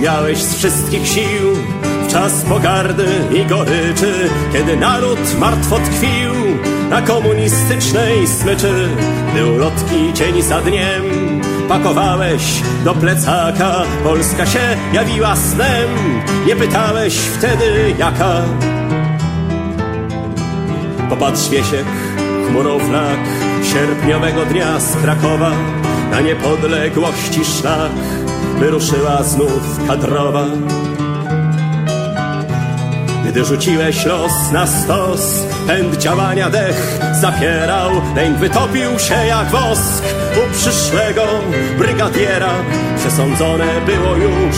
miałeś z wszystkich sił w czas pogardy i goryczy, kiedy naród martwo tkwił na komunistycznej smyczy. Gdy ulotki dzień za dniem pakowałeś do plecaka, Polska się jawiła snem, nie pytałeś wtedy jaka. Popatrz Wiesiek, chmurą flag sierpniowego dnia z Krakowa na niepodległości szlak wyruszyła znów kadrowa. Gdy rzuciłeś los na stos, pęd działania dech zapierał, lęk wytopił się jak wosk u przyszłego brygadiera. Przesądzone było już,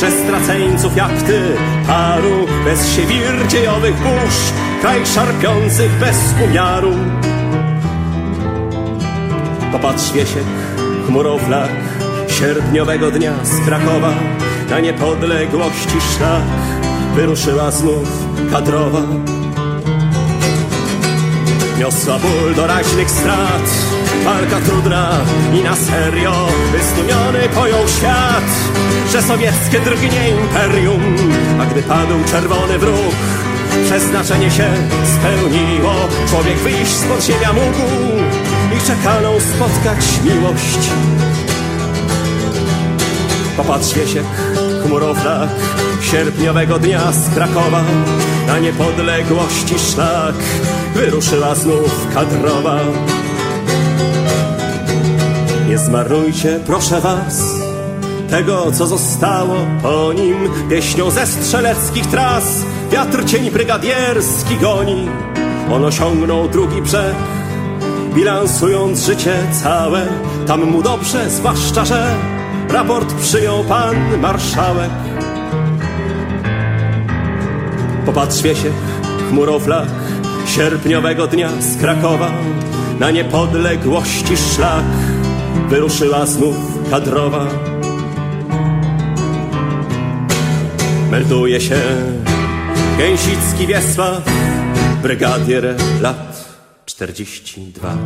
że straceńców jak ty, paru bez siewir dziejowych burz, kraj szarpiących bez umiaru. Popatrz Wiesiek, chmurą flag, sierpniowego dnia z Krakowa, na niepodległości szlak wyruszyła znów kadrowa. Niosła ból doraźnych strat, walka trudna i na serio Wystumiony pojął świat, że sowieckie drgnie imperium A gdy padł czerwony wróg, przeznaczenie się spełniło Człowiek wyjść z podziemia mógł i czekaną spotkać miłość Popatrz Wiesiek, chmurą flag Sierpniowego dnia z Krakowa. Na niepodległości szlak Wyruszyła znów kadrowa. Nie zmarnujcie, proszę was Tego, co zostało po nim. Pieśnią ze strzeleckich tras Wiatr cień brygadierski goni. On osiągnął drugi brzeg Bilansując życie całe. Tam mu dobrze, zwłaszcza, że Raport przyjął pan marszałek. Popatrz Wiesiek, chmurą flag Sierpniowego dnia z Krakowa Na niepodległości szlak Wyruszyła znów kadrowa. Melduje się Gęsicki Wiesław Brygadier lat czterdzieści dwa